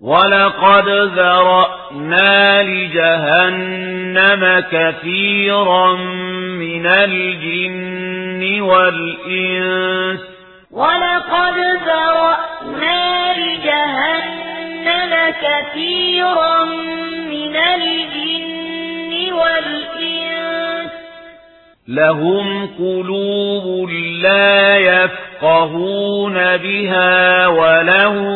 وَلَقَدْ ذَرَأْنَا لِجَهَنَّمَ كَثِيرًا مِنَ الْجِنِّ وَالْإِنسِ وَلَقَدْ ذَرَأْنَا لِجَهَنَّمَ كَثِيرًا مِنَ الْجِنِّ وَالْإِنسِ لَهُمْ قُلُوبٌ لَا يَفْقَهُونَ بِهَا وَلَهُمْ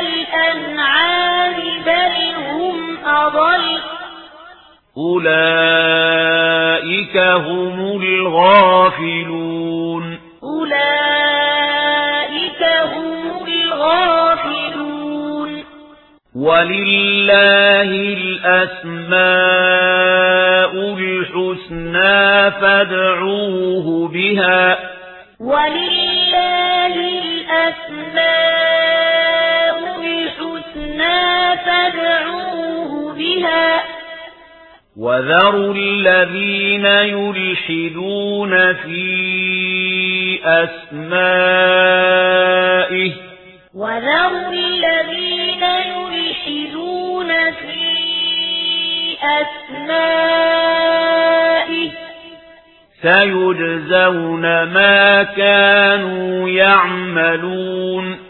الأنعام بل هم أضل. أولئك هم الغافلون. أولئك هم الغافلون. ولله الأسماء الحسنى فادعوه بها. ولله الأسماء فيها وذروا الذين يلحدون في أسمائه وذروا الذين يلحدون في أسمائه سيجزون ما كانوا يعملون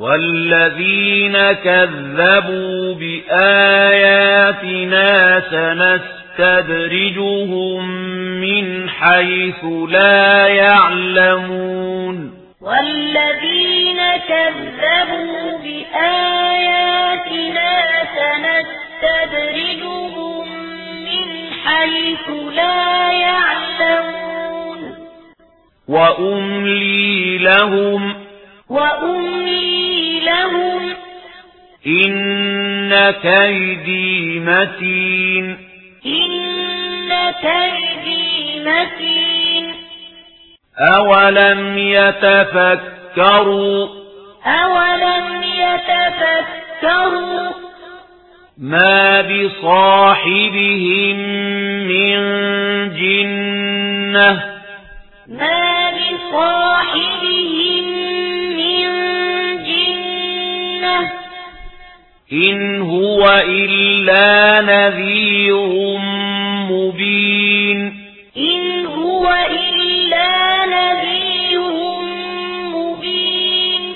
والذين كذبوا بآياتنا سنستدرجهم من حيث لا يعلمون والذين كذبوا بآياتنا سنستدرجهم من حيث لا يعلمون وأملي لهم وأملي لهم. إن كيدي متين. إن كيدي متين. أولم يتفكروا أولم يتفكروا ما بصاحبهم من جنة إن هو إلا نذير مبين إن هو إلا نذير مبين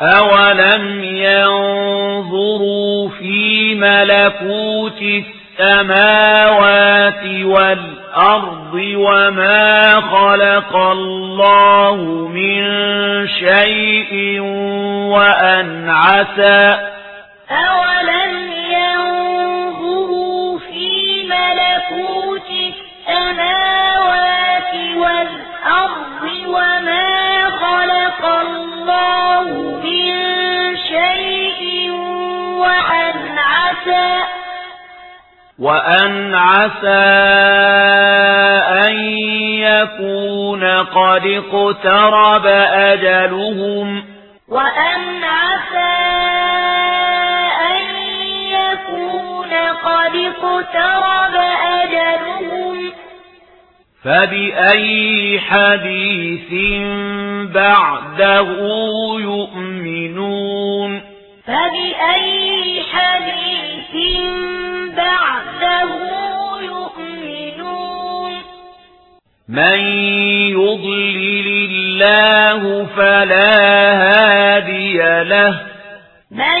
أولم ينظروا في ملكوت السماوات والأرض وما خلق الله من شيء وأن عسى أولم ينظروا في ملكوت السماوات والأرض وما خلق الله من شيء وأن عسى وأن أن يكون قد اقترب أجلهم وأن عسى اقترب أجلهم فبأي حديث بعده يؤمنون فبأي حديث بعده يؤمنون من يضلل الله فلا هادي له من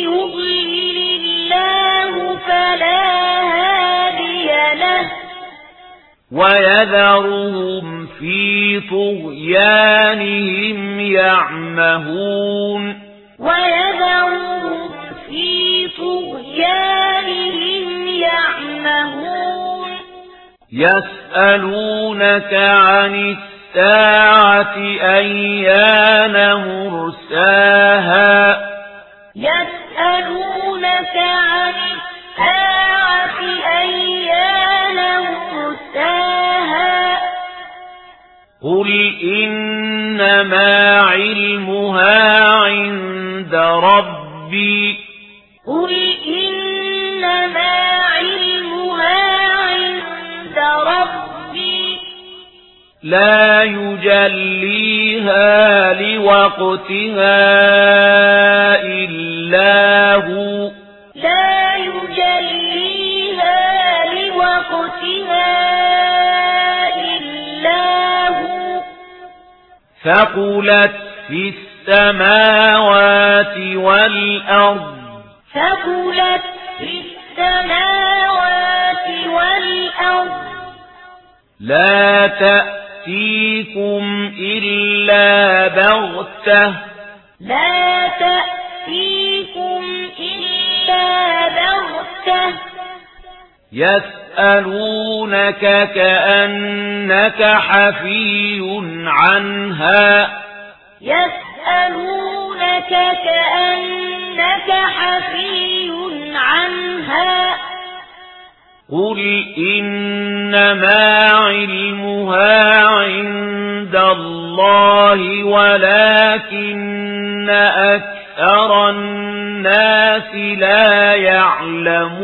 يضلل الله فلا وَيَذَرُهُمْ فِي طُغْيَانِهِمْ يَعْمَهُونَ وَيَذَرُهُمْ فِي طُغْيَانِهِمْ يَعْمَهُونَ يَسْأَلُونَكَ عَنِ السَّاعَةِ أَيَّانَ مُرْسَاهَا يَسْأَلُونَكَ عَنِ السَّاعَةِ قل إنما علمها عند ربي قل إنما علمها عند ربي لا يجليها لوقتها إلا هو ثقلت في السماوات والأرض فقلت في السماوات والأرض لا تأتيكم إلا بغتة لا تأتيكم إلا بغتة يس يسألونك كأنك حفي عنها يسألونك كأنك حفي عنها قل إنما علمها عند الله ولكن أكثر الناس لا يعلمون